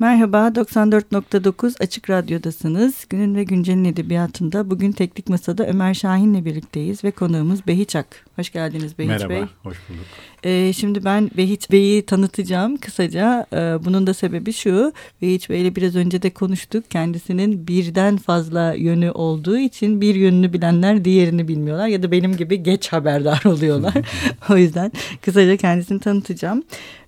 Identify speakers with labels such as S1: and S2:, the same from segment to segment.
S1: Merhaba, 94.9 Açık Radyo'dasınız. Günün ve Güncel'in edebiyatında bugün Teknik Masa'da Ömer Şahin'le birlikteyiz ve konuğumuz Behiç Ak. Hoş geldiniz Behiç
S2: Merhaba,
S1: Bey.
S2: Merhaba, hoş bulduk.
S1: Ee, şimdi ben Behiç Bey'i tanıtacağım kısaca. Ee, bunun da sebebi şu, Behiç Bey'le biraz önce de konuştuk. Kendisinin birden fazla yönü olduğu için bir yönünü bilenler diğerini bilmiyorlar ya da benim gibi geç haberdar oluyorlar. o yüzden kısaca kendisini tanıtacağım.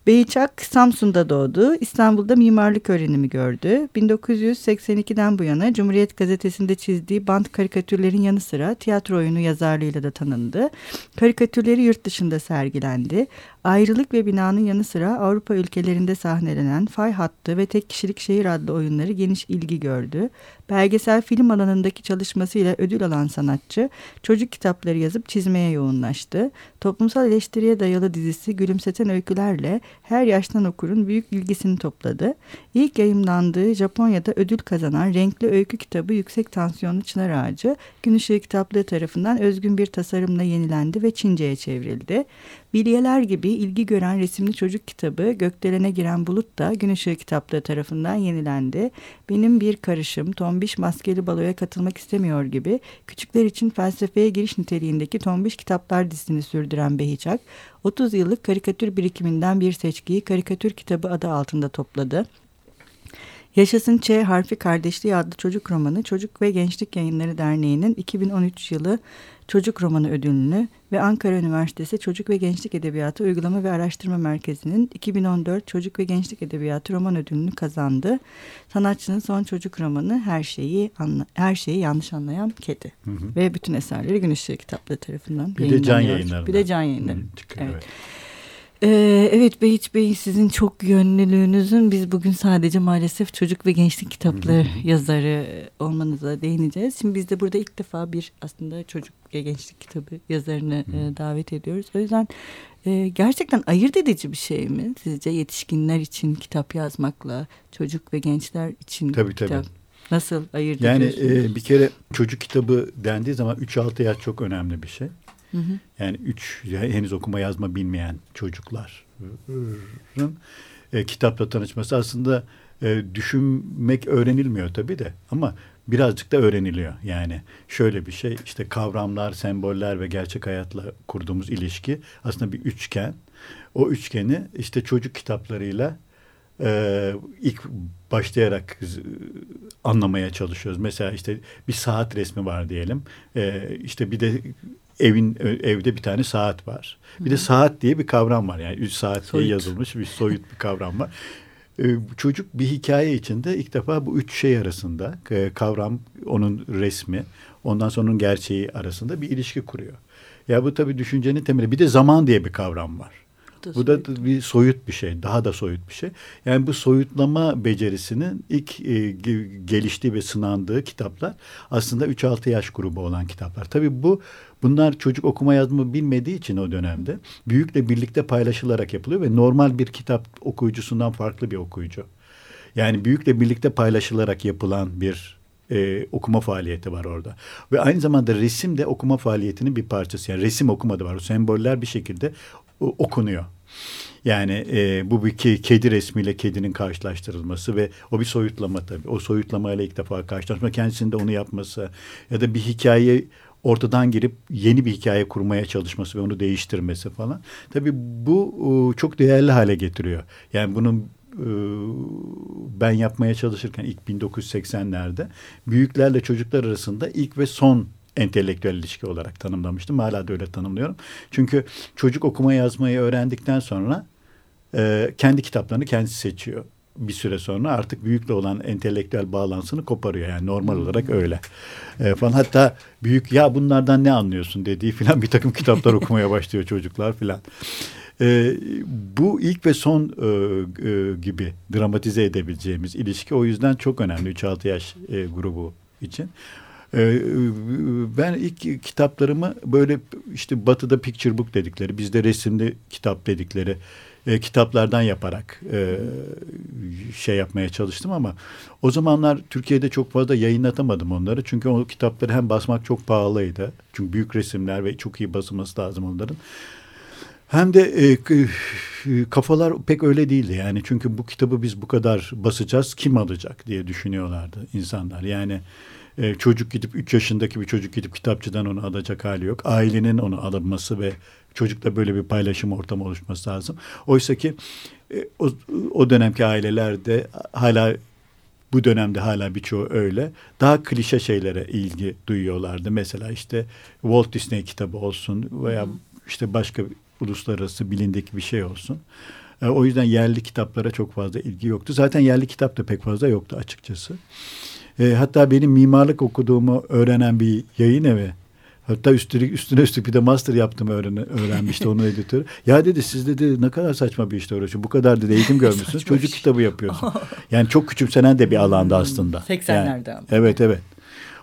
S1: Beyçak Samsun'da doğdu. İstanbul'da mimarlık öğrenimi gördü. 1982'den bu yana Cumhuriyet Gazetesi'nde çizdiği bant karikatürlerin yanı sıra tiyatro oyunu yazarlığıyla da tanındı. Karikatürleri yurt dışında sergilendi. Ayrılık ve binanın yanı sıra Avrupa ülkelerinde sahnelenen Fay Hattı ve Tek Kişilik Şehir adlı oyunları geniş ilgi gördü. Belgesel film alanındaki çalışmasıyla ödül alan sanatçı çocuk kitapları yazıp çizmeye yoğunlaştı. Toplumsal eleştiriye dayalı dizisi Gülümseten Öykülerle her yaştan okurun büyük ilgisini topladı. İlk yayımlandığı Japonya'da ödül kazanan renkli öykü kitabı Yüksek Tansiyonlu Çınar Ağacı Gün Işığı Kitaplığı tarafından özgün bir tasarımla yenilendi ve Çince'ye çevrildi. Bilyeler gibi ilgi gören resimli çocuk kitabı Gökdelene Giren Bulut da Gün Işığı tarafından yenilendi. Benim bir karışım Tombiş Maskeli Balo'ya katılmak istemiyor gibi küçükler için felsefeye giriş niteliğindeki Tombiş kitaplar dizisini sürdüren Behiçak, 30 yıllık karikatür birikiminden bir seçkiyi karikatür kitabı adı altında topladı. Yaşasın Ç harfi kardeşliği adlı çocuk romanı Çocuk ve Gençlik Yayınları Derneği'nin 2013 yılı çocuk romanı ödülünü ve Ankara Üniversitesi Çocuk ve Gençlik Edebiyatı Uygulama ve Araştırma Merkezi'nin 2014 Çocuk ve Gençlik Edebiyatı roman ödülünü kazandı. Sanatçının son çocuk romanı Her şeyi anla, her şeyi yanlış anlayan kedi hı hı. ve bütün eserleri Gün Işığı Kitapları tarafından
S2: bir de can yayınları.
S1: Bir de can yayınları. Hı, evet. evet. Ee, evet Beyiç Bey sizin çok yönlülüğünüzün biz bugün sadece maalesef çocuk ve gençlik kitapları yazarı olmanıza değineceğiz. Şimdi biz de burada ilk defa bir aslında çocuk ve gençlik kitabı yazarını e, davet ediyoruz. O yüzden e, gerçekten ayırt edici bir şey mi sizce yetişkinler için kitap yazmakla çocuk ve gençler için
S2: tabii,
S1: kitap?
S2: Tabii.
S1: Nasıl ayırt
S2: yani, ediyorsunuz? Yani e, bir kere çocuk kitabı dendiği zaman 3-6 yaş çok önemli bir şey. Hı. Yani üç henüz okuma yazma bilmeyen çocukların e, kitapla tanışması aslında e, düşünmek öğrenilmiyor tabii de ama birazcık da öğreniliyor. Yani şöyle bir şey işte kavramlar, semboller ve gerçek hayatla kurduğumuz ilişki aslında bir üçgen. O üçgeni işte çocuk kitaplarıyla e, ilk başlayarak anlamaya çalışıyoruz. Mesela işte bir saat resmi var diyelim. E, işte bir de evin evde bir tane saat var. Bir de saat diye bir kavram var. Yani üç saat soyut. diye yazılmış bir soyut bir kavram var. Ee, çocuk bir hikaye içinde ilk defa bu üç şey arasında e, kavram, onun resmi, ondan sonra onun gerçeği arasında bir ilişki kuruyor. Ya bu tabii düşüncenin temeli. Bir de zaman diye bir kavram var. Da bu da bir soyut bir şey, daha da soyut bir şey. Yani bu soyutlama becerisinin ilk e, geliştiği ve sınandığı kitaplar aslında 3-6 yaş grubu olan kitaplar. Tabii bu bunlar çocuk okuma yazma bilmediği için o dönemde büyükle birlikte paylaşılarak yapılıyor ve normal bir kitap okuyucusundan farklı bir okuyucu. Yani büyükle birlikte paylaşılarak yapılan bir e, okuma faaliyeti var orada. Ve aynı zamanda resim de okuma faaliyetinin bir parçası. Yani resim okuma da var. O semboller bir şekilde okunuyor. Yani e, bu bir ke kedi resmiyle kedinin karşılaştırılması ve o bir soyutlama tabii. O soyutlamayla ilk defa karşılaşma kendisinde onu yapması ya da bir hikaye ortadan girip yeni bir hikaye kurmaya çalışması ve onu değiştirmesi falan. Tabii bu çok değerli hale getiriyor. Yani bunun ben yapmaya çalışırken ilk 1980'lerde büyüklerle çocuklar arasında ilk ve son entelektüel ilişki olarak tanımlamıştım. Hala da öyle tanımlıyorum. Çünkü çocuk okuma yazmayı öğrendikten sonra e, kendi kitaplarını kendisi seçiyor. Bir süre sonra artık büyükle olan entelektüel bağlantısını koparıyor. Yani normal hmm. olarak öyle. E, falan. Hatta büyük ya bunlardan ne anlıyorsun dediği filan bir takım kitaplar okumaya başlıyor çocuklar filan. E, bu ilk ve son e, e, gibi dramatize edebileceğimiz ilişki o yüzden çok önemli 3-6 yaş e, grubu için. Ee, ben ilk kitaplarımı böyle işte batıda picture book dedikleri, bizde resimli kitap dedikleri e, kitaplardan yaparak e, şey yapmaya çalıştım ama o zamanlar Türkiye'de çok fazla yayınlatamadım onları. Çünkü o kitapları hem basmak çok pahalıydı. Çünkü büyük resimler ve çok iyi basılması lazım onların. Hem de e, kafalar pek öyle değildi yani çünkü bu kitabı biz bu kadar basacağız kim alacak diye düşünüyorlardı insanlar. Yani e, çocuk gidip 3 yaşındaki bir çocuk gidip kitapçıdan onu alacak hali yok. Ailenin onu alınması ve çocukla böyle bir paylaşım ortamı oluşması lazım. Oysa ki e, o, o dönemki ailelerde hala bu dönemde hala birçoğu öyle. Daha klişe şeylere ilgi duyuyorlardı. Mesela işte Walt Disney kitabı olsun veya işte başka uluslararası bilindik bir şey olsun. E, o yüzden yerli kitaplara çok fazla ilgi yoktu. Zaten yerli kitap da pek fazla yoktu açıkçası. E, hatta benim mimarlık okuduğumu öğrenen bir yayın evi Hatta üstüne, üstüne üstlük bir de master yaptım öğren, öğrenmişti onun editörü. Ya dedi siz dedi ne kadar saçma bir işte uğraşıyorsun. Bu kadar dedi eğitim görmüşsünüz. Çocuk kitabı yapıyorsun. yani çok küçümsenen de bir alanda aslında.
S1: 80'lerde
S2: yani, Evet evet.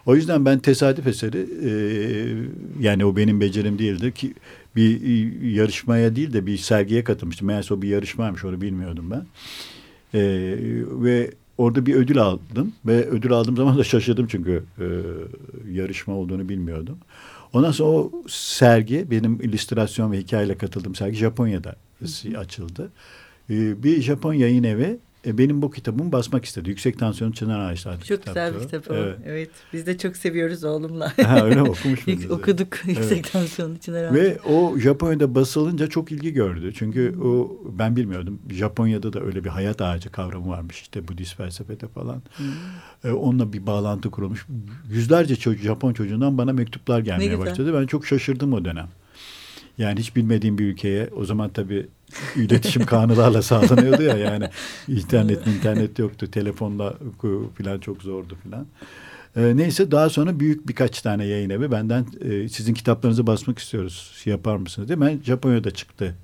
S2: O yüzden ben tesadüf eseri e, yani o benim becerim değildi ki bir yarışmaya değil de bir sergiye katılmıştım. Meğerse o bir yarışmaymış onu bilmiyordum ben. E, ve orada bir ödül aldım ve ödül aldığım zaman da şaşırdım çünkü e, yarışma olduğunu bilmiyordum. Ondan sonra o sergi benim illüstrasyon ve hikayeyle katıldığım sergi Japonya'da açıldı. E, bir Japon yayın evi e, benim bu kitabımı basmak istedi. Yüksek Tansiyon Çınar Ağaçları
S1: Çok güzel bir kitap o. Evet. evet. Biz de çok seviyoruz oğlumla.
S2: Ha, öyle okumuş muydunuz?
S1: Okuduk Yüksek evet. Tansiyon Çınar Ağaçları.
S2: Ve o Japonya'da basılınca çok ilgi gördü. Çünkü hmm. o ben bilmiyordum. Japonya'da da öyle bir hayat ağacı kavramı varmış işte Budist felsefede falan. Hmm. Ee, onunla bir bağlantı kurulmuş. Yüzlerce çocuk, Japon çocuğundan bana mektuplar gelmeye başladı. Ben çok şaşırdım o dönem. Yani hiç bilmediğim bir ülkeye o zaman tabii iletişim kanunlarla sağlanıyordu ya yani internet internet yoktu telefonla falan çok zordu falan. Ee, neyse daha sonra büyük birkaç tane yayın evi benden e, sizin kitaplarınızı basmak istiyoruz şey yapar mısınız diye. Ben Japonya'da çıktı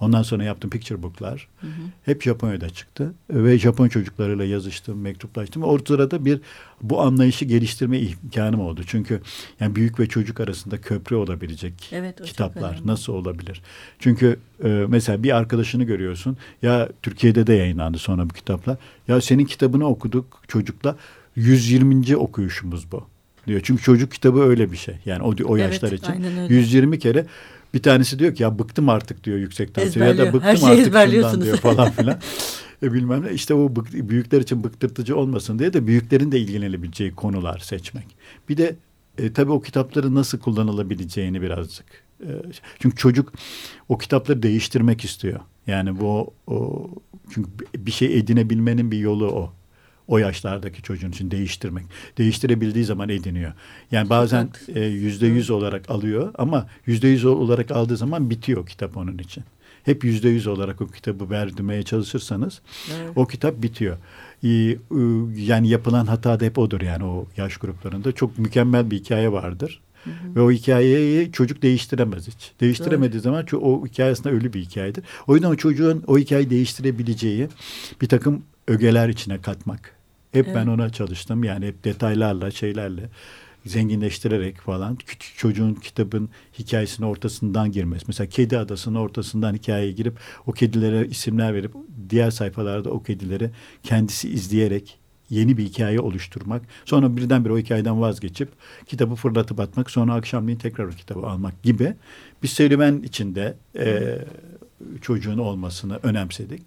S2: Ondan sonra yaptım picture book'lar. Hı hı. Hep Japonya'da çıktı. Ve Japon çocuklarıyla yazıştım, mektuplaştım. O sırada bir bu anlayışı geliştirme imkanım oldu. Çünkü yani büyük ve çocuk arasında köprü olabilecek evet, kitaplar nasıl olabilir? Çünkü e, mesela bir arkadaşını görüyorsun. Ya Türkiye'de de yayınlandı sonra bu kitaplar. Ya senin kitabını okuduk çocukla 120. okuyuşumuz bu diyor. Çünkü çocuk kitabı öyle bir şey. Yani o o yaşlar evet, için 120 kere bir tanesi diyor ki ya bıktım artık diyor yüksek tansiyon ya da bıktım artık şundan diyor falan filan. e bilmem ne işte o bık, büyükler için bıktırtıcı olmasın diye de büyüklerin de ilgilenebileceği konular seçmek. Bir de e, tabii o kitapları nasıl kullanılabileceğini birazcık. E, çünkü çocuk o kitapları değiştirmek istiyor. Yani bu o, çünkü bir şey edinebilmenin bir yolu o o yaşlardaki çocuğun için değiştirmek. Değiştirebildiği zaman ediniyor. Yani bazen e, yüzde yüz olarak alıyor ama yüzde yüz olarak aldığı zaman bitiyor kitap onun için. Hep yüzde yüz olarak o kitabı verdirmeye çalışırsanız evet. o kitap bitiyor. Yani yapılan hata da hep odur yani o yaş gruplarında. Çok mükemmel bir hikaye vardır. Hı hı. Ve o hikayeyi çocuk değiştiremez hiç. Değiştiremediği evet. zaman o hikayesinde ölü bir hikayedir. O yüzden o çocuğun o hikayeyi değiştirebileceği bir takım ögeler içine katmak. Hep evet. ben ona çalıştım. Yani hep detaylarla, şeylerle zenginleştirerek falan küçük çocuğun kitabın hikayesinin ortasından girmesi. Mesela Kedi Adası'nın ortasından hikayeye girip o kedilere isimler verip diğer sayfalarda o kedileri kendisi izleyerek yeni bir hikaye oluşturmak. Sonra birdenbire o hikayeden vazgeçip kitabı fırlatıp atmak. Sonra akşamleyin tekrar o kitabı almak gibi bir serüven içinde e, çocuğun olmasını önemsedik.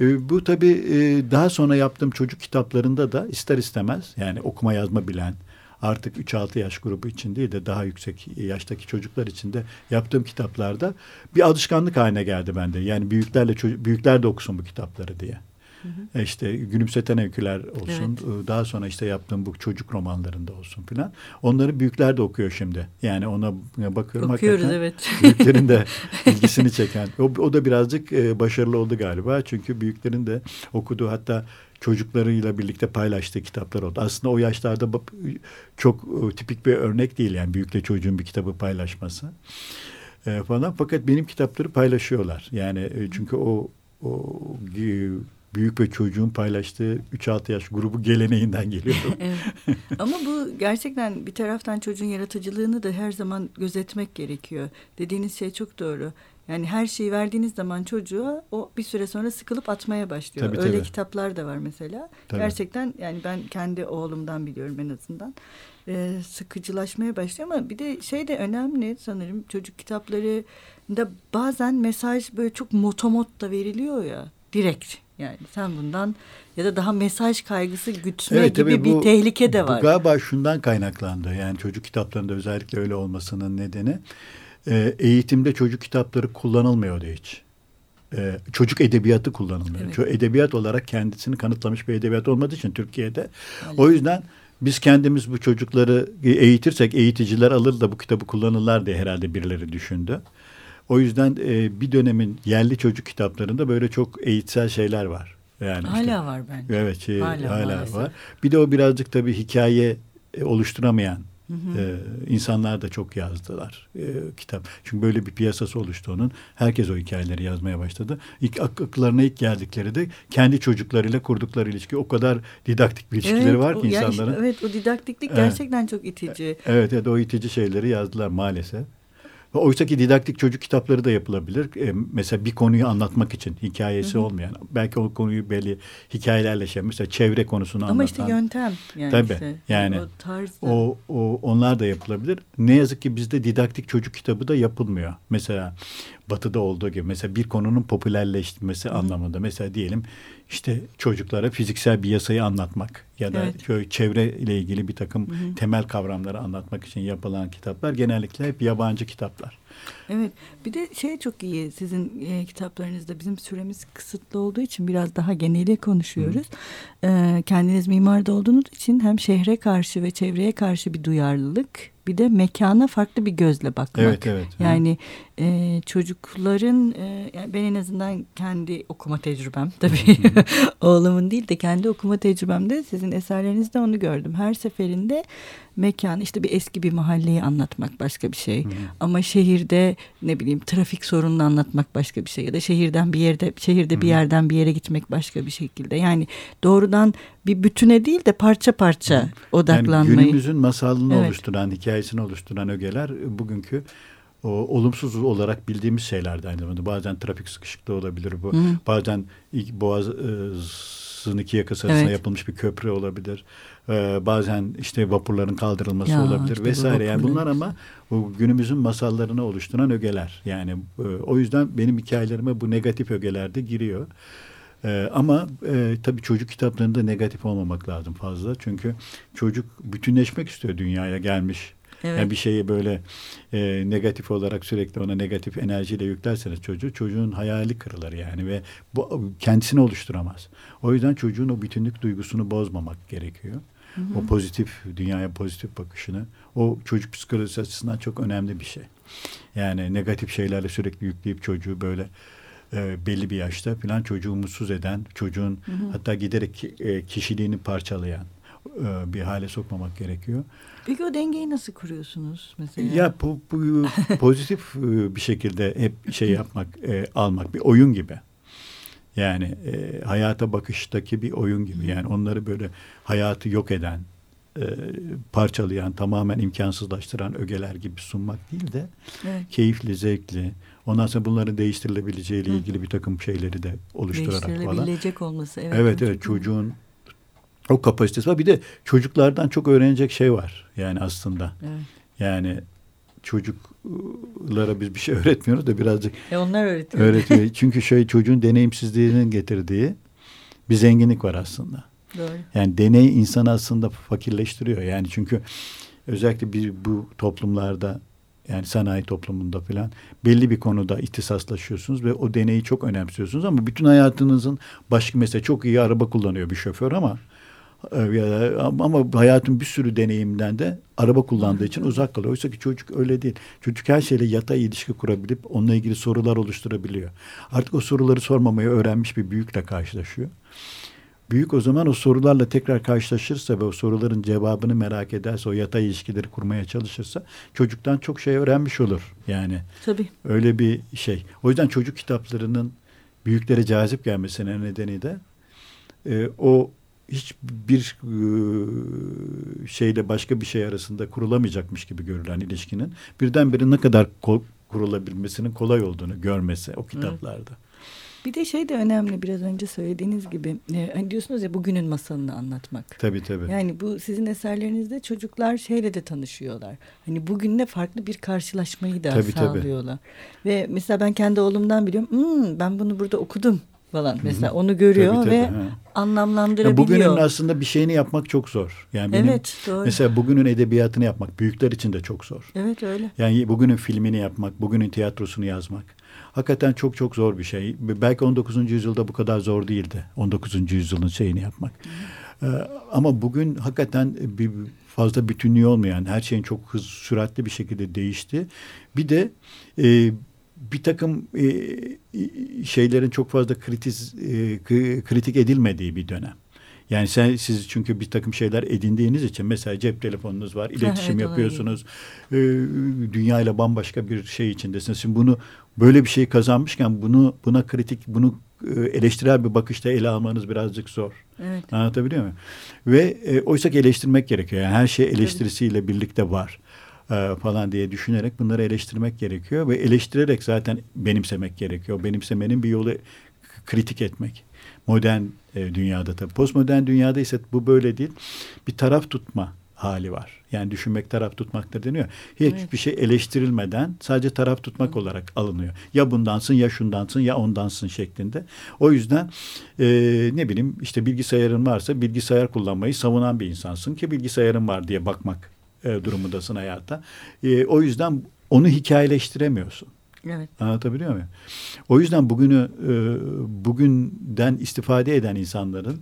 S2: E, bu tabii e, daha sonra yaptığım çocuk kitaplarında da ister istemez yani okuma yazma bilen artık 3-6 yaş grubu için değil de daha yüksek yaştaki çocuklar için de yaptığım kitaplarda bir alışkanlık haline geldi bende. Yani büyüklerle büyükler de okusun bu kitapları diye. Hı hı. E, işte gülümseten öyküler olsun. Evet. Daha sonra işte yaptığım bu çocuk romanlarında olsun filan. Onları büyükler de okuyor şimdi. Yani ona bakıyorum.
S1: Okuyoruz evet.
S2: Büyüklerin de ilgisini çeken. O, o da birazcık e, başarılı oldu galiba. Çünkü büyüklerin de okuduğu hatta çocuklarıyla birlikte paylaştığı kitaplar oldu. Aslında o yaşlarda çok e, tipik bir örnek değil yani büyükle çocuğun bir kitabı paylaşması e, falan. Fakat benim kitapları paylaşıyorlar. Yani e, çünkü o o büyük ve çocuğun paylaştığı 3-6 yaş grubu geleneğinden geliyor.
S1: evet. Ama bu gerçekten bir taraftan çocuğun yaratıcılığını da her zaman gözetmek gerekiyor. Dediğiniz şey çok doğru. Yani her şeyi verdiğiniz zaman çocuğa o bir süre sonra sıkılıp atmaya başlıyor.
S2: Tabii,
S1: Öyle
S2: tabii.
S1: kitaplar da var mesela.
S2: Tabii.
S1: Gerçekten yani ben kendi oğlumdan biliyorum en azından. Ee, sıkıcılaşmaya başlıyor ama bir de şey de önemli sanırım çocuk kitaplarında bazen mesaj böyle çok motomot da veriliyor ya direkt. Yani sen bundan ya da daha mesaj kaygısı gütme
S2: Evet,
S1: gibi
S2: tabii
S1: bir
S2: bu-
S1: tehlike de
S2: Bu
S1: var.
S2: galiba şundan kaynaklandı. Yani çocuk kitaplarında özellikle öyle olmasının nedeni e, eğitimde çocuk kitapları kullanılmıyordu hiç. E, çocuk edebiyatı kullanılmıyor.
S1: Evet.
S2: Edebiyat olarak kendisini kanıtlamış bir edebiyat olmadığı için Türkiye'de.
S1: Maalesef.
S2: O yüzden biz kendimiz bu çocukları eğitirsek eğiticiler alır da bu kitabı kullanırlar diye herhalde birileri düşündü. O yüzden e, bir dönemin yerli çocuk kitaplarında böyle çok eğitsel şeyler var. Yani
S1: Hala
S2: işte-
S1: var bence.
S2: Evet şey,
S1: Hala
S2: hala,
S1: maalesef.
S2: var. Bir de o birazcık tabii hikaye e, oluşturamayan
S1: Hı hı.
S2: e, insanlar da çok yazdılar e, kitap. Çünkü böyle bir piyasası oluştu onun. Herkes o hikayeleri yazmaya başladı. İlk ak- akıllarına ilk geldikleri de kendi çocuklarıyla kurdukları ilişki. O kadar didaktik bir ilişkileri
S1: Evet,
S2: var
S1: o-
S2: ki
S1: yani
S2: insanların.
S1: işte, evet o didaktiklik
S2: Evet.
S1: gerçekten çok itici.
S2: Evet, evet o itici şeyleri yazdılar maalesef. Oysa ki didaktik çocuk kitapları da yapılabilir. E, mesela bir konuyu anlatmak için hikayesi olmayan. Belki o konuyu belli hikayelerle şey. Mesela çevre konusunu
S1: Ama
S2: anlatan.
S1: işte yöntem yani
S2: Tabii,
S1: işte.
S2: yani
S1: o tarzda.
S2: O, o onlar da yapılabilir. Ne yazık ki bizde didaktik çocuk kitabı da yapılmıyor. Mesela Batı'da olduğu gibi mesela bir konunun popülerleştirmesi anlamında. Mesela diyelim işte çocuklara fiziksel bir yasayı anlatmak ya da
S1: Evet.
S2: şöyle çevre ile ilgili bir takım temel kavramları anlatmak için yapılan kitaplar genellikle hep yabancı kitaplar.
S1: Evet bir de şey çok iyi sizin e, kitaplarınızda bizim süremiz kısıtlı olduğu için biraz daha geneli konuşuyoruz. E, kendiniz mimar da olduğunuz için hem şehre karşı ve çevreye karşı bir duyarlılık bir de mekana farklı bir gözle bakmak.
S2: Evet evet.
S1: Yani e, çocukların e, yani ben en azından kendi okuma tecrübem tabii oğlumun değil de kendi okuma tecrübemde sizin eserlerinizde onu gördüm. Her seferinde mekan işte bir eski bir mahalleyi anlatmak başka bir şey. Ama şehirde ne bileyim trafik sorununu anlatmak başka bir şey ya da şehirden bir yerde şehirde bir yerden bir yere gitmek başka bir şekilde. Yani doğrudan bir bütüne değil de parça parça
S2: Yani
S1: odaklanmayı.
S2: günümüzün masalını
S1: Evet.
S2: oluşturan, hikayesini oluşturan ögeler e, bugünkü o, olumsuz olarak bildiğimiz şeylerden aynı zamanda. Bazen trafik sıkışıklığı olabilir bu.
S1: Hı.
S2: Bazen ilk Boğaz'ın iki yakası arasında
S1: Evet.
S2: yapılmış bir köprü olabilir. Ee, bazen işte vapurların kaldırılması
S1: Ya,
S2: olabilir
S1: işte
S2: vesaire. Yani bunlar ama bu günümüzün masallarını oluşturan ögeler. Yani e, o yüzden benim hikayelerime bu negatif ögeler de giriyor. Ee, ama e, tabii çocuk kitaplarında negatif olmamak lazım fazla. Çünkü çocuk bütünleşmek istiyor dünyaya gelmiş.
S1: Evet.
S2: Yani bir şeyi böyle e, negatif olarak sürekli ona negatif enerjiyle yüklerseniz çocuğu çocuğun hayali kırılır yani ve bu kendisini oluşturamaz. O yüzden çocuğun o bütünlük duygusunu bozmamak gerekiyor. O pozitif dünyaya pozitif bakışını o çocuk psikolojisi açısından çok önemli bir şey. Yani negatif şeylerle sürekli yükleyip çocuğu böyle e, belli bir yaşta falan çocuğu mutsuz eden, çocuğun hatta giderek e, kişiliğini parçalayan e, bir hale sokmamak gerekiyor.
S1: Peki o dengeyi nasıl kuruyorsunuz mesela?
S2: Ya bu, bu pozitif e, bir şekilde hep şey yapmak, e, almak bir oyun gibi. Yani e, hayata bakıştaki bir oyun gibi. Yani onları böyle hayatı yok eden, e, parçalayan, tamamen imkansızlaştıran ögeler gibi sunmak değil de
S1: Evet.
S2: keyifli, zevkli. Ondan sonra bunların değiştirilebileceğiyle ilgili bir takım şeyleri de oluşturarak falan.
S1: Değiştirilebilecek olması. Evet,
S2: Evet evet çocuğun o kapasitesi var. Bir de çocuklardan çok öğrenecek şey var. Yani aslında.
S1: Evet.
S2: Yani çocuklara biz bir şey öğretmiyoruz da birazcık
S1: E onlar öğretiyor.
S2: öğretiyor. Çünkü şey çocuğun deneyimsizliğinin getirdiği bir zenginlik var aslında.
S1: Doğru.
S2: Yani deney insanı aslında fakirleştiriyor. Yani çünkü özellikle bir bu toplumlarda yani sanayi toplumunda falan belli bir konuda ihtisaslaşıyorsunuz ve o deneyi çok önemsiyorsunuz ama bütün hayatınızın başka mesela çok iyi araba kullanıyor bir şoför ama ama hayatın bir sürü deneyimden de araba kullandığı için uzak kalıyor. Oysa ki çocuk öyle değil. Çocuk her şeyle yatay ilişki kurabilip onunla ilgili sorular oluşturabiliyor. Artık o soruları sormamayı öğrenmiş bir büyükle karşılaşıyor. Büyük o zaman o sorularla tekrar karşılaşırsa ve o soruların cevabını merak ederse, o yatay ilişkileri kurmaya çalışırsa çocuktan çok şey öğrenmiş olur. Yani
S1: Tabii.
S2: öyle bir şey. O yüzden çocuk kitaplarının büyüklere cazip gelmesinin nedeni de e, o hiçbir e, şeyle başka bir şey arasında kurulamayacakmış gibi görülen ilişkinin birdenbire ne kadar kurulabilmesinin kolay olduğunu görmesi o kitaplarda. Evet.
S1: Bir de şey de önemli biraz önce söylediğiniz gibi e, hani diyorsunuz ya bugünün masalını anlatmak.
S2: Tabii tabii.
S1: Yani bu sizin eserlerinizde çocuklar şeyle de tanışıyorlar. Hani bugünle farklı bir karşılaşmayı da tabii, sağlıyorlar. Tabii. Ve mesela ben kendi oğlumdan biliyorum. Hmm, ben bunu burada okudum falan. Mesela onu görüyor tabii, tabii, ve ha. anlamlandırabiliyor.
S2: Ya bugünün aslında bir şeyini yapmak çok zor. Yani benim, evet, doğru. Mesela bugünün edebiyatını yapmak büyükler için de çok zor.
S1: Evet öyle.
S2: Yani bugünün filmini yapmak, bugünün tiyatrosunu yazmak hakikaten çok çok zor bir şey. Belki 19. yüzyılda bu kadar zor değildi. 19. yüzyılın şeyini yapmak. Ee, ama bugün hakikaten bir fazla bütünlüğü olmayan her şeyin çok hız süratli bir şekilde değişti. Bir de e, bir takım e, şeylerin çok fazla kritiz, e, kritik edilmediği bir dönem. Yani sen siz çünkü bir takım şeyler edindiğiniz için mesela cep telefonunuz var, iletişim evet, yapıyorsunuz. E, dünyayla bambaşka bir şey içindesiniz. Şimdi bunu böyle bir şey kazanmışken bunu buna kritik, bunu e, eleştirel bir bakışta ele almanız birazcık zor. Evet. Anlatabiliyor muyum? Ve e, oysa ki eleştirmek gerekiyor. Yani her şey eleştirisiyle birlikte var e, falan diye düşünerek bunları eleştirmek gerekiyor ve eleştirerek zaten benimsemek gerekiyor. Benimsemenin bir yolu kritik etmek. Modern e, dünyada tabii. Postmodern dünyada ise bu böyle değil. Bir taraf tutma hali var. Yani düşünmek taraf tutmaktır deniyor. Hiçbir evet. şey eleştirilmeden sadece taraf tutmak Hı. olarak alınıyor. Ya bundansın ya şundansın ya ondansın şeklinde. O yüzden e, ne bileyim işte bilgisayarın varsa bilgisayar kullanmayı savunan bir insansın ki bilgisayarın var diye bakmak e, durumundasın hayatta. E, o yüzden onu hikayeleştiremiyorsun. Evet. Anlatabiliyor muyum? O yüzden bugünü e, bugünden istifade eden insanların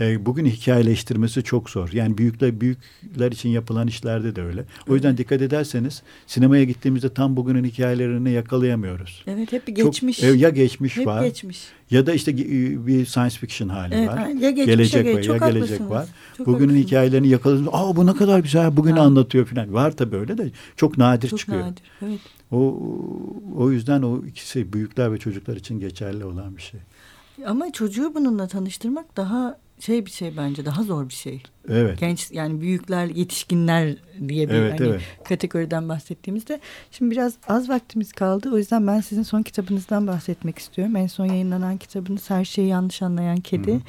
S2: e, bugün hikayeleştirmesi çok zor. Yani büyükler büyükler için yapılan işlerde de öyle. O yüzden dikkat ederseniz sinemaya gittiğimizde tam bugünün hikayelerini yakalayamıyoruz.
S1: Evet hep geçmiş.
S2: Çok, e, ya geçmiş
S1: hep
S2: var.
S1: geçmiş.
S2: Ya da işte e, bir science fiction hali evet, var. Ya gelecek var ya gelecek var. Çok bugünün haklısınız. hikayelerini yakaladığınız aa bu ne kadar güzel bugünü ha. anlatıyor falan. Var tabii öyle de çok nadir çok çıkıyor. Nadir. Evet. O o yüzden o ikisi büyükler ve çocuklar için geçerli olan bir şey.
S1: Ama çocuğu bununla tanıştırmak daha şey bir şey bence daha zor bir şey.
S2: Evet.
S1: Genç yani büyükler, yetişkinler diye bir evet, hani evet. kategoriden bahsettiğimizde. Şimdi biraz az vaktimiz kaldı. O yüzden ben sizin son kitabınızdan bahsetmek istiyorum. En son yayınlanan kitabınız Her Şeyi Yanlış Anlayan Kedi. Hı hı.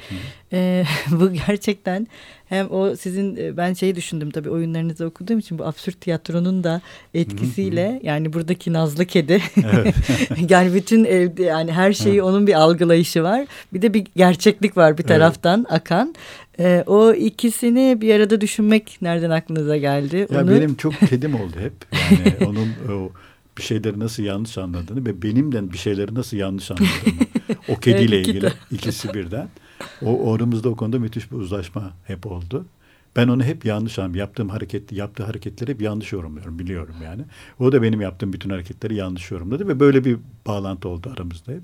S1: Ee, bu gerçekten hem o sizin e, ben şeyi düşündüm tabii oyunlarınızı okuduğum için bu absürt tiyatronun da etkisiyle hı hı. yani buradaki Nazlı Kedi evet. yani bütün evde yani her şeyi hı. onun bir algılayışı var. Bir de bir gerçeklik var bir taraftan evet. akan. E, o ikisini bir arada düşünmek nereden aklınıza geldi?
S2: Ya Onu... benim çok kedim oldu hep. Yani onun o bir şeyleri nasıl yanlış anladığını ve benimden bir şeyleri nasıl yanlış anladığını. o kediyle evet, ilgili ikisi birden. O aramızda o konuda müthiş bir uzlaşma hep oldu. Ben onu hep yanlış anladım. Yaptığım hareket, yaptığı hareketleri hep yanlış yorumluyorum, biliyorum yani. O da benim yaptığım bütün hareketleri yanlış yorumladı ve böyle bir bağlantı oldu aramızda hep.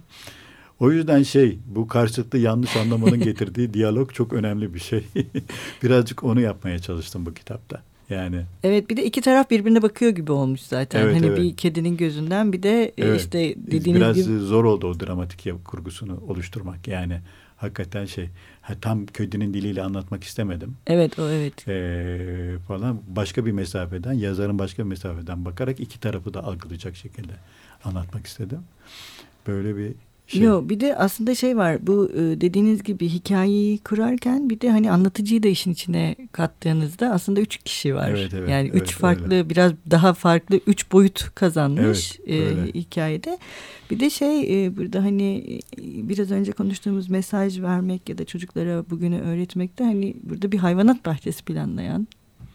S2: O yüzden şey bu karşılıklı yanlış anlamanın getirdiği diyalog çok önemli bir şey. Birazcık onu yapmaya çalıştım bu kitapta. Yani.
S1: Evet bir de iki taraf birbirine bakıyor gibi olmuş zaten. Evet, hani evet. bir kedinin gözünden bir de e, evet. işte dediğiniz
S2: Biraz
S1: gibi.
S2: Biraz zor oldu o dramatik kurgusunu oluşturmak yani. Hakikaten şey tam kedinin diliyle anlatmak istemedim.
S1: Evet o evet.
S2: Ee, falan başka bir mesafeden yazarın başka bir mesafeden bakarak iki tarafı da algılayacak şekilde anlatmak istedim. Böyle bir şey.
S1: Yok bir de aslında şey var bu e, dediğiniz gibi hikayeyi kurarken bir de hani anlatıcıyı da işin içine kattığınızda aslında üç kişi var. Evet, evet, yani evet, üç farklı öyle. biraz daha farklı üç boyut kazanmış evet, e, hikayede. Bir de şey e, burada hani e, biraz önce konuştuğumuz mesaj vermek ya da çocuklara bugünü öğretmekte hani burada bir hayvanat bahçesi planlayan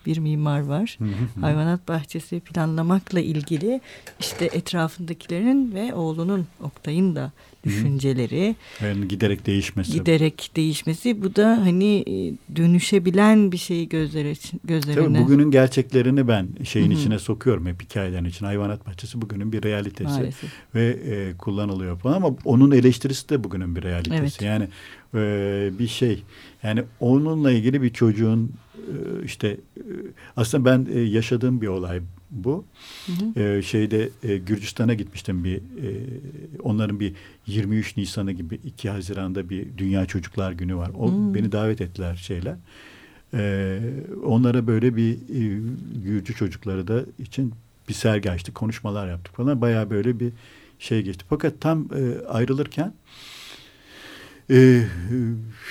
S1: bir mimar var. Hayvanat bahçesi planlamakla ilgili işte etrafındakilerin ve oğlunun Oktay'ın da düşünceleri.
S2: Yani giderek değişmesi.
S1: Giderek değişmesi. Bu da hani e, dönüşebilen bir şeyi gözlere, gözlerine.
S2: Tabii bugünün gerçeklerini ben şeyin Hı-hı. içine sokuyorum hep hikayelerin için. Hayvanat bahçesi bugünün bir realitesi. Maalesef. Ve e, kullanılıyor falan ama onun eleştirisi de bugünün bir realitesi. Evet. Yani e, bir şey yani onunla ilgili bir çocuğun e, işte e, aslında ben e, yaşadığım bir olay bu. Hı hı. şeyde Gürcistan'a gitmiştim bir onların bir 23 Nisan'ı gibi 2 Haziran'da bir Dünya Çocuklar Günü var. O hı. beni davet ettiler şeyler. onlara böyle bir Gürcü çocukları da için bir sergi açtık, konuşmalar yaptık falan. Bayağı böyle bir şey geçti. Fakat tam e, ayrılırken e,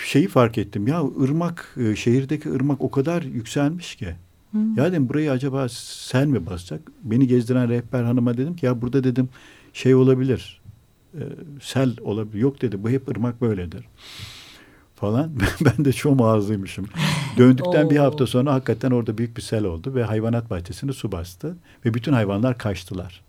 S2: şeyi fark ettim. Ya ırmak, e, şehirdeki ırmak o kadar yükselmiş ki. Hı. Ya dedim burayı acaba sel mi basacak? Beni gezdiren rehber hanıma dedim ki ya burada dedim şey olabilir. E, sel olabilir. Yok dedi bu hep ırmak böyledir falan. ben de çok ağzıymışım. Döndükten bir hafta sonra hakikaten orada büyük bir sel oldu ve hayvanat bahçesini su bastı ve bütün hayvanlar kaçtılar.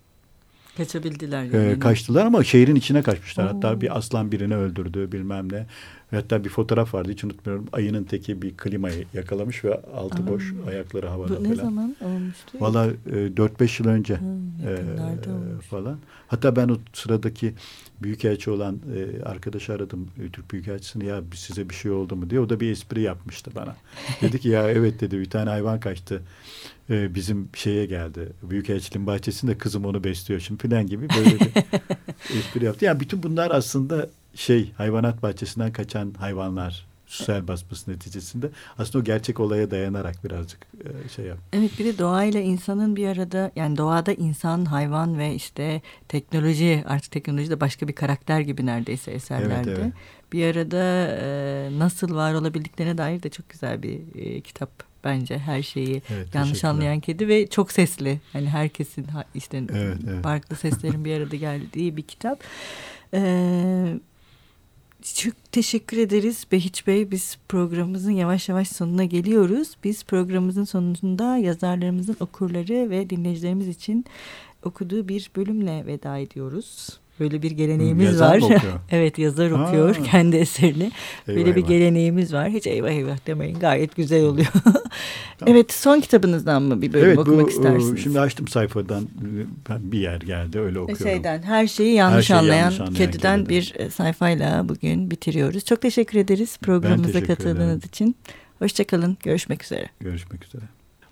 S1: Kaçabildiler
S2: yani. Ee, kaçtılar ama şehrin içine kaçmışlar. Oo. Hatta bir aslan birini öldürdü bilmem ne. Hatta bir fotoğraf vardı hiç unutmuyorum. Ayının teki bir klimayı yakalamış ve altı Aa. boş ayakları havada Bu
S1: falan. Ne zaman olmuştu?
S2: Valla e, 4-5 yıl önce e, falan. Hatta ben o sıradaki büyükelçi olan e, arkadaşı aradım. E, Türk Büyükelçisi'ni ya size bir şey oldu mu diye. O da bir espri yapmıştı bana. dedi ki ya evet dedi bir tane hayvan kaçtı. E, bizim şeye geldi. Büyükelçiliğin bahçesinde kızım onu besliyor şimdi falan gibi böyle bir espri yaptı. Yani bütün bunlar aslında şey hayvanat bahçesinden kaçan hayvanlar sosyal basması neticesinde aslında o gerçek olaya dayanarak birazcık e, şey yap.
S1: Evet bir de doğayla insanın bir arada yani doğada insan, hayvan ve işte teknoloji artık teknoloji de başka bir karakter gibi neredeyse eserlerde. Evet, evet. Bir arada e, nasıl var olabildiklerine dair de çok güzel bir e, kitap bence her şeyi evet, yanlış anlayan kedi ve çok sesli. Hani herkesin işte evet, evet. farklı seslerin bir arada geldiği bir kitap. Ee, çok teşekkür ederiz Behiç Bey. Biz programımızın yavaş yavaş sonuna geliyoruz. Biz programımızın sonunda yazarlarımızın okurları ve dinleyicilerimiz için okuduğu bir bölümle veda ediyoruz. Böyle bir geleneğimiz yazar var. evet yazar ha. okuyor kendi eserini. Eyvah Böyle bir geleneğimiz var. Hiç eyvah eyvah demeyin gayet güzel oluyor. evet son kitabınızdan mı bir bölüm evet, okumak bu, istersiniz?
S2: Şimdi açtım sayfadan bir yer geldi öyle okuyorum.
S1: Şeyden her şeyi yanlış, her şeyi anlayan, yanlış anlayan kediden, kediden bir e, sayfayla bugün bitiriyoruz. Çok teşekkür ederiz programımıza teşekkür katıldığınız ederim. için. Hoşçakalın. Görüşmek üzere.
S2: Görüşmek üzere.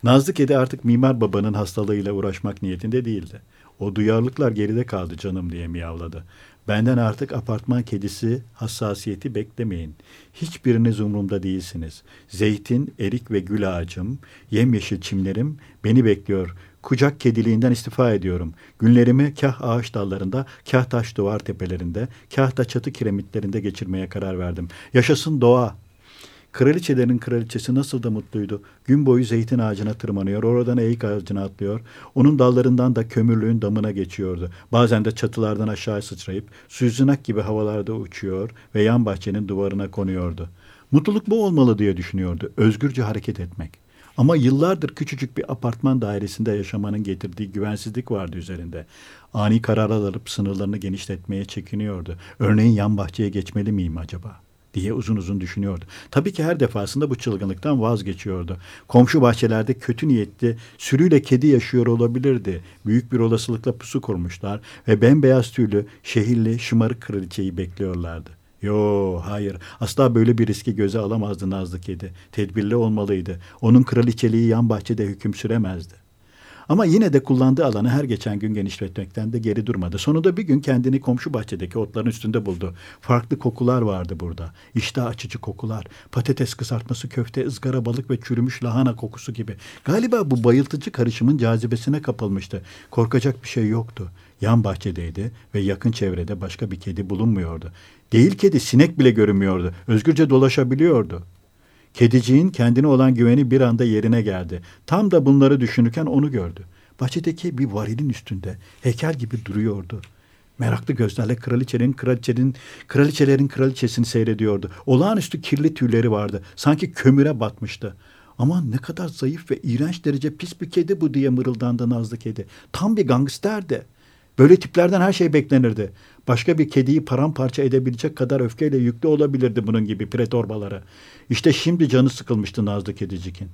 S2: Nazlı Kedi artık mimar babanın hastalığıyla uğraşmak niyetinde değildi. O duyarlılıklar geride kaldı canım diye miyavladı. Benden artık apartman kedisi hassasiyeti beklemeyin. Hiçbiriniz umurumda değilsiniz. Zeytin, erik ve gül ağacım, yemyeşil çimlerim beni bekliyor. Kucak kediliğinden istifa ediyorum. Günlerimi kah ağaç dallarında, kah taş duvar tepelerinde, kah da çatı kiremitlerinde geçirmeye karar verdim. Yaşasın doğa, Kraliçelerin kraliçesi nasıl da mutluydu. Gün boyu zeytin ağacına tırmanıyor, oradan eğik ağacına atlıyor. Onun dallarından da kömürlüğün damına geçiyordu. Bazen de çatılardan aşağı sıçrayıp süzünak gibi havalarda uçuyor ve yan bahçenin duvarına konuyordu. Mutluluk bu olmalı diye düşünüyordu. Özgürce hareket etmek. Ama yıllardır küçücük bir apartman dairesinde yaşamanın getirdiği güvensizlik vardı üzerinde. Ani kararlar alıp sınırlarını genişletmeye çekiniyordu. Örneğin yan bahçeye geçmeli miyim acaba?'' Diye uzun uzun düşünüyordu. Tabii ki her defasında bu çılgınlıktan vazgeçiyordu. Komşu bahçelerde kötü niyetli sürüyle kedi yaşıyor olabilirdi. Büyük bir olasılıkla pusu kurmuşlar ve bembeyaz tüylü, şehirli, şımarık kraliçeyi bekliyorlardı. Yo hayır asla böyle bir riski göze alamazdı Nazlı Kedi. Tedbirli olmalıydı. Onun kraliçeliği yan bahçede hüküm süremezdi. Ama yine de kullandığı alanı her geçen gün genişletmekten de geri durmadı. Sonunda bir gün kendini komşu bahçedeki otların üstünde buldu. Farklı kokular vardı burada. İştah açıcı kokular. Patates kızartması, köfte, ızgara balık ve çürümüş lahana kokusu gibi. Galiba bu bayıltıcı karışımın cazibesine kapılmıştı. Korkacak bir şey yoktu. Yan bahçedeydi ve yakın çevrede başka bir kedi bulunmuyordu. Değil kedi, sinek bile görünmüyordu. Özgürce dolaşabiliyordu. Kediciğin kendine olan güveni bir anda yerine geldi. Tam da bunları düşünürken onu gördü. Bahçedeki bir varilin üstünde heykel gibi duruyordu. Meraklı gözlerle kraliçenin, kraliçenin, kraliçelerin kraliçesini seyrediyordu. Olağanüstü kirli tüyleri vardı. Sanki kömüre batmıştı. Aman ne kadar zayıf ve iğrenç derece pis bir kedi bu diye mırıldandı Nazlı kedi. Tam bir gangsterdi. Böyle tiplerden her şey beklenirdi. Başka bir kediyi paramparça edebilecek kadar öfkeyle yüklü olabilirdi bunun gibi pretorbaları. İşte şimdi canı sıkılmıştı Nazlı Kedicik'in.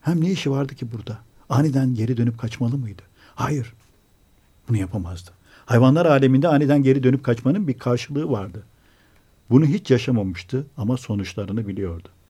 S2: Hem ne işi vardı ki burada? Aniden geri dönüp kaçmalı mıydı? Hayır. Bunu yapamazdı. Hayvanlar aleminde aniden geri dönüp kaçmanın bir karşılığı vardı. Bunu hiç yaşamamıştı ama sonuçlarını biliyordu.